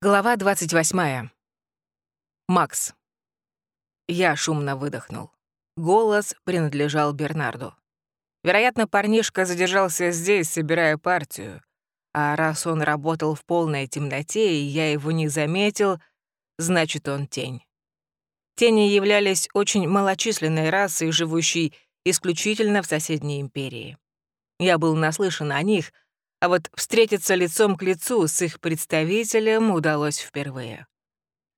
Глава 28. Макс. Я шумно выдохнул. Голос принадлежал Бернарду. Вероятно, парнишка задержался здесь, собирая партию. А раз он работал в полной темноте, и я его не заметил, значит, он тень. Тени являлись очень малочисленной расой, живущей исключительно в соседней империи. Я был наслышан о них — а вот встретиться лицом к лицу с их представителем удалось впервые.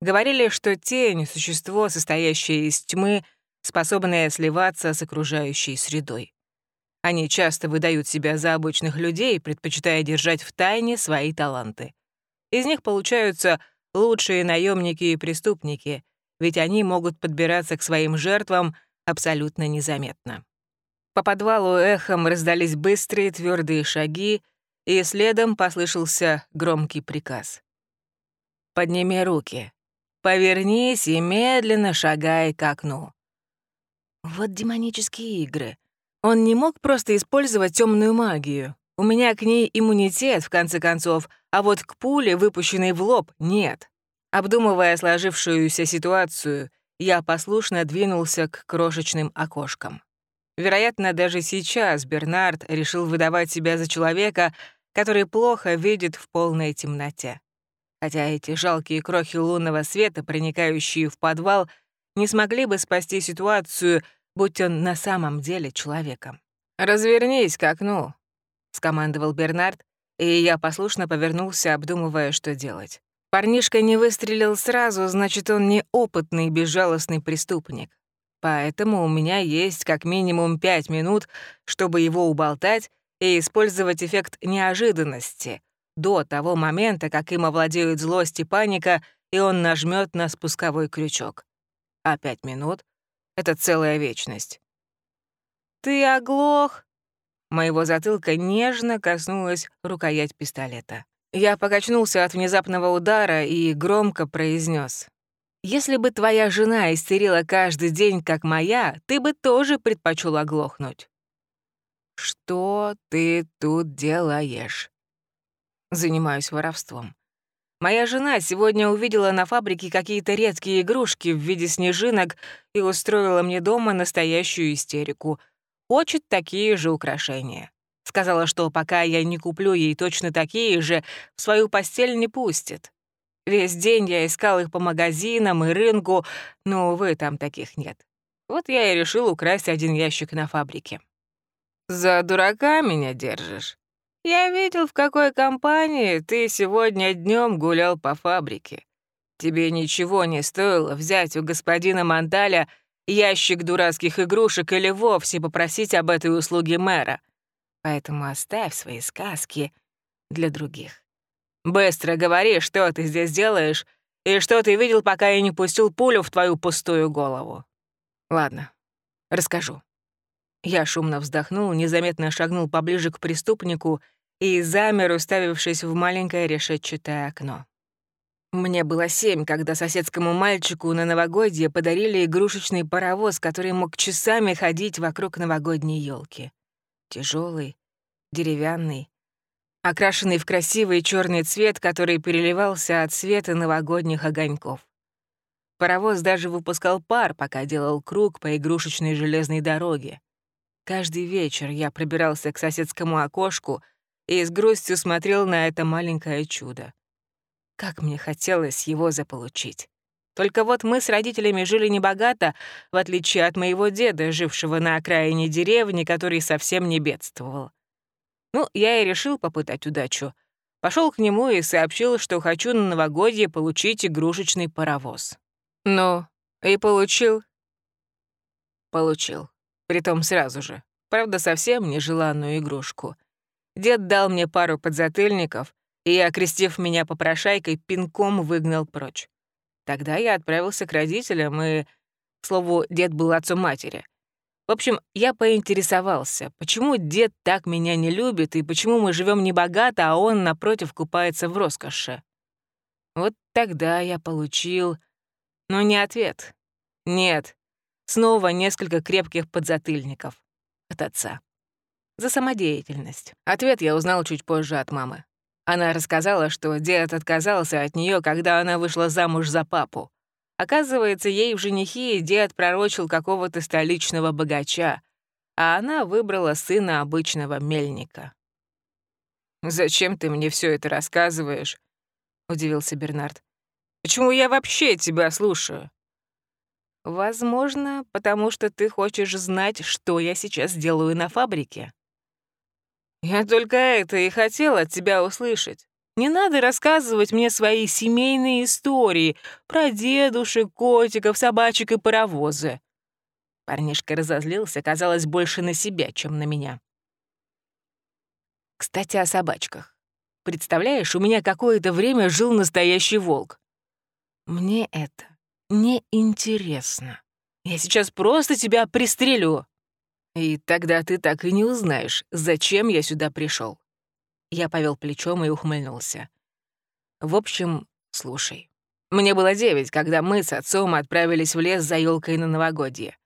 Говорили, что тень — существо, состоящее из тьмы, способное сливаться с окружающей средой. Они часто выдают себя за обычных людей, предпочитая держать в тайне свои таланты. Из них получаются лучшие наемники и преступники, ведь они могут подбираться к своим жертвам абсолютно незаметно. По подвалу эхом раздались быстрые твердые шаги, и следом послышался громкий приказ. «Подними руки, повернись и медленно шагай к окну». Вот демонические игры. Он не мог просто использовать темную магию. У меня к ней иммунитет, в конце концов, а вот к пуле, выпущенной в лоб, нет. Обдумывая сложившуюся ситуацию, я послушно двинулся к крошечным окошкам. Вероятно, даже сейчас Бернард решил выдавать себя за человека, который плохо видит в полной темноте. Хотя эти жалкие крохи лунного света, проникающие в подвал, не смогли бы спасти ситуацию, будь он на самом деле человеком. «Развернись к окну», — скомандовал Бернард, и я послушно повернулся, обдумывая, что делать. Парнишка не выстрелил сразу, значит, он не опытный безжалостный преступник. Поэтому у меня есть как минимум пять минут, чтобы его уболтать и использовать эффект неожиданности до того момента, как им овладеют злость и паника, и он нажмет на спусковой крючок. А пять минут — это целая вечность. «Ты оглох?» Моего затылка нежно коснулась рукоять пистолета. Я покачнулся от внезапного удара и громко произнес: «Если бы твоя жена истерила каждый день, как моя, ты бы тоже предпочел оглохнуть». «Что ты тут делаешь?» «Занимаюсь воровством. Моя жена сегодня увидела на фабрике какие-то редкие игрушки в виде снежинок и устроила мне дома настоящую истерику. Хочет такие же украшения. Сказала, что пока я не куплю ей точно такие же, в свою постель не пустит. Весь день я искал их по магазинам и рынку, но, увы, там таких нет. Вот я и решил украсть один ящик на фабрике. «За дурака меня держишь? Я видел, в какой компании ты сегодня днем гулял по фабрике. Тебе ничего не стоило взять у господина Мандаля ящик дурацких игрушек или вовсе попросить об этой услуге мэра. Поэтому оставь свои сказки для других. Быстро говори, что ты здесь делаешь и что ты видел, пока я не пустил пулю в твою пустую голову. Ладно, расскажу. Я шумно вздохнул, незаметно шагнул поближе к преступнику и замер, уставившись в маленькое решетчатое окно. Мне было семь, когда соседскому мальчику на новогодье подарили игрушечный паровоз, который мог часами ходить вокруг новогодней елки. Тяжелый, деревянный, окрашенный в красивый черный цвет, который переливался от света новогодних огоньков. Паровоз даже выпускал пар, пока делал круг по игрушечной железной дороге. Каждый вечер я пробирался к соседскому окошку и с грустью смотрел на это маленькое чудо. Как мне хотелось его заполучить. Только вот мы с родителями жили небогато, в отличие от моего деда, жившего на окраине деревни, который совсем не бедствовал. Ну, я и решил попытать удачу. Пошел к нему и сообщил, что хочу на новогодье получить игрушечный паровоз. Ну, и получил. Получил. Притом сразу же. Правда, совсем нежеланную игрушку. Дед дал мне пару подзатыльников и, окрестив меня попрошайкой, пинком выгнал прочь. Тогда я отправился к родителям и... К слову, дед был отцом матери. В общем, я поинтересовался, почему дед так меня не любит и почему мы живем небогато, а он, напротив, купается в роскоши. Вот тогда я получил... Но не ответ. Нет, Снова несколько крепких подзатыльников. От отца. За самодеятельность. Ответ я узнал чуть позже от мамы. Она рассказала, что дед отказался от нее, когда она вышла замуж за папу. Оказывается, ей в женихи дед пророчил какого-то столичного богача, а она выбрала сына обычного мельника. «Зачем ты мне все это рассказываешь?» — удивился Бернард. «Почему я вообще тебя слушаю?» «Возможно, потому что ты хочешь знать, что я сейчас делаю на фабрике». «Я только это и хотел от тебя услышать. Не надо рассказывать мне свои семейные истории про дедушек, котиков, собачек и паровозы». Парнишка разозлился, казалось, больше на себя, чем на меня. Кстати, о собачках. Представляешь, у меня какое-то время жил настоящий волк. Мне это не интересно. Я сейчас просто тебя пристрелю. И тогда ты так и не узнаешь, зачем я сюда пришел. Я повел плечом и ухмыльнулся. В общем, слушай. Мне было девять, когда мы с отцом отправились в лес за елкой на новогодье.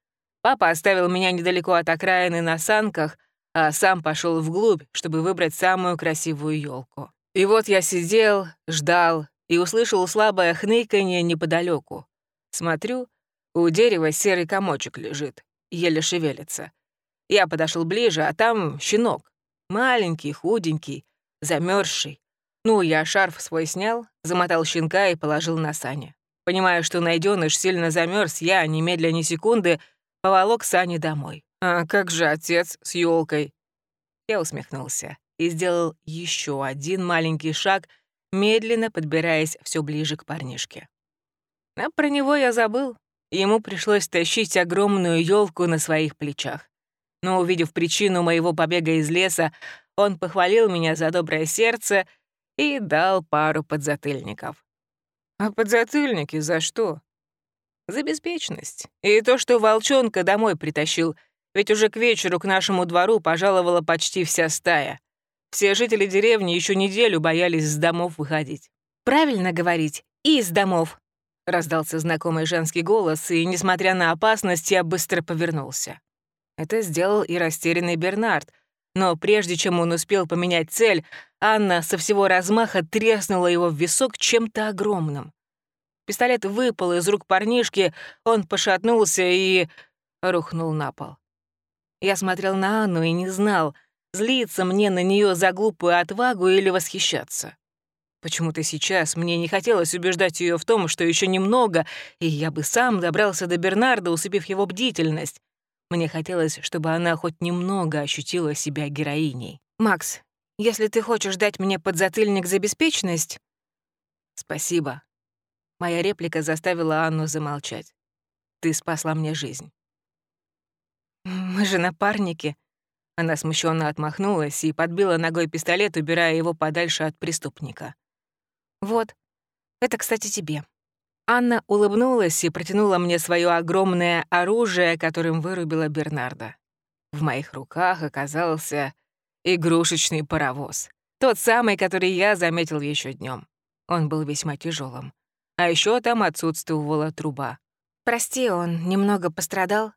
Папа оставил меня недалеко от окраины на санках, а сам пошел вглубь, чтобы выбрать самую красивую елку. И вот я сидел, ждал и услышал слабое хныканье неподалеку. Смотрю, у дерева серый комочек лежит, еле шевелится. Я подошел ближе, а там щенок. Маленький, худенький, замерзший. Ну, я шарф свой снял, замотал щенка и положил на сани. Понимая, что найденыш сильно замерз, я, немедля ни секунды, поволок сани домой. «А как же отец с елкой? Я усмехнулся и сделал еще один маленький шаг, медленно подбираясь все ближе к парнишке. А про него я забыл. Ему пришлось тащить огромную елку на своих плечах. Но, увидев причину моего побега из леса, он похвалил меня за доброе сердце и дал пару подзатыльников. А подзатыльники за что? За беспечность. И то, что волчонка домой притащил, ведь уже к вечеру к нашему двору пожаловала почти вся стая. Все жители деревни еще неделю боялись с домов выходить. «Правильно говорить, из домов», — раздался знакомый женский голос, и, несмотря на опасность, я быстро повернулся. Это сделал и растерянный Бернард, но прежде чем он успел поменять цель, Анна со всего размаха треснула его в висок чем-то огромным. Пистолет выпал из рук парнишки, он пошатнулся и рухнул на пол. Я смотрел на Анну и не знал, злиться мне на нее за глупую отвагу или восхищаться. Почему-то сейчас мне не хотелось убеждать ее в том, что еще немного, и я бы сам добрался до Бернарда, усыпив его бдительность. Мне хотелось, чтобы она хоть немного ощутила себя героиней. «Макс, если ты хочешь дать мне подзатыльник за беспечность...» «Спасибо». Моя реплика заставила Анну замолчать. «Ты спасла мне жизнь». «Мы же напарники». Она смущенно отмахнулась и подбила ногой пистолет, убирая его подальше от преступника. «Вот, это, кстати, тебе». Анна улыбнулась и протянула мне свое огромное оружие, которым вырубила Бернарда. В моих руках оказался игрушечный паровоз. Тот самый, который я заметил еще днем. Он был весьма тяжелым. А еще там отсутствовала труба. «Прости, он немного пострадал?»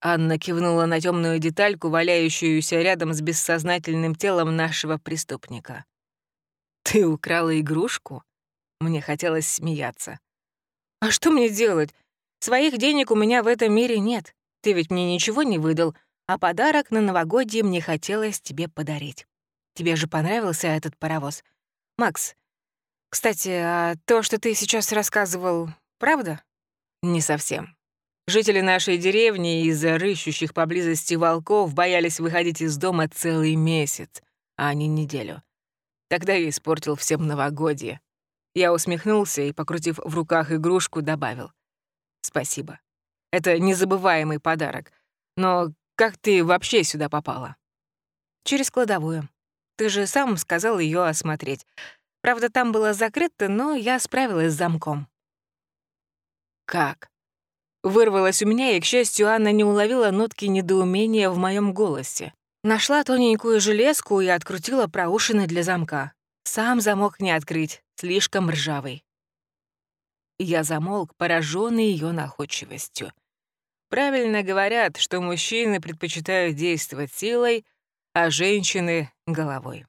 Анна кивнула на темную детальку, валяющуюся рядом с бессознательным телом нашего преступника. «Ты украла игрушку?» Мне хотелось смеяться. «А что мне делать? Своих денег у меня в этом мире нет. Ты ведь мне ничего не выдал, а подарок на новогодье мне хотелось тебе подарить. Тебе же понравился этот паровоз. Макс, кстати, а то, что ты сейчас рассказывал, правда?» «Не совсем. Жители нашей деревни из-за рыщущих поблизости волков боялись выходить из дома целый месяц, а не неделю. Тогда я испортил всем новогодье. Я усмехнулся и, покрутив в руках игрушку, добавил. «Спасибо. Это незабываемый подарок. Но как ты вообще сюда попала?» «Через кладовую. Ты же сам сказал ее осмотреть. Правда, там было закрыто, но я справилась с замком». «Как?» Вырвалось у меня, и, к счастью, Анна не уловила нотки недоумения в моем голосе. Нашла тоненькую железку и открутила проушины для замка. Сам замок не открыть, слишком ржавый. Я замолк, пораженный ее находчивостью. Правильно говорят, что мужчины предпочитают действовать силой, а женщины — головой.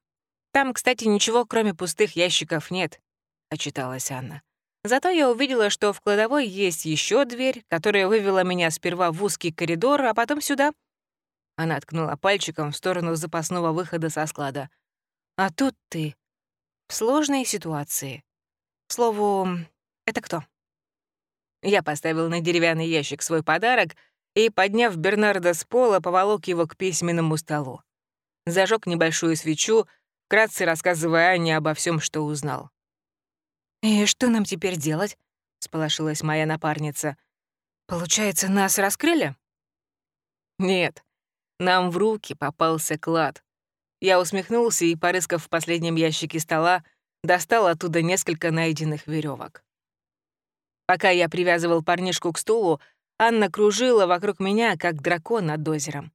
Там, кстати, ничего, кроме пустых ящиков, нет», — отчиталась Анна. Зато я увидела, что в кладовой есть еще дверь, которая вывела меня сперва в узкий коридор, а потом сюда. Она ткнула пальчиком в сторону запасного выхода со склада. «А тут ты. В сложной ситуации. К слову, это кто?» Я поставил на деревянный ящик свой подарок и, подняв Бернарда с пола, поволок его к письменному столу. Зажег небольшую свечу, вкратце рассказывая Анне обо всем, что узнал. «И что нам теперь делать?» — сполошилась моя напарница. «Получается, нас раскрыли?» «Нет, нам в руки попался клад». Я усмехнулся и, порыскав в последнем ящике стола, достал оттуда несколько найденных веревок. Пока я привязывал парнишку к стулу, Анна кружила вокруг меня, как дракон над озером.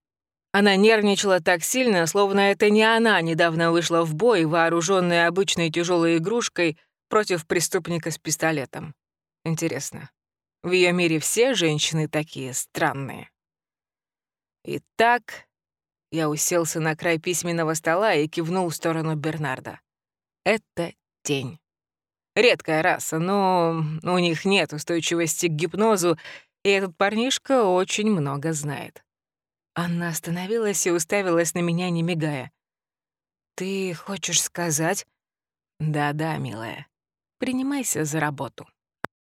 Она нервничала так сильно, словно это не она недавно вышла в бой, вооруженная обычной тяжелой игрушкой, против преступника с пистолетом. Интересно, в ее мире все женщины такие странные? Итак, я уселся на край письменного стола и кивнул в сторону Бернарда. Это тень. Редкая раса, но у них нет устойчивости к гипнозу, и этот парнишка очень много знает. Анна остановилась и уставилась на меня, не мигая. «Ты хочешь сказать...» «Да-да, милая. Принимайся за работу.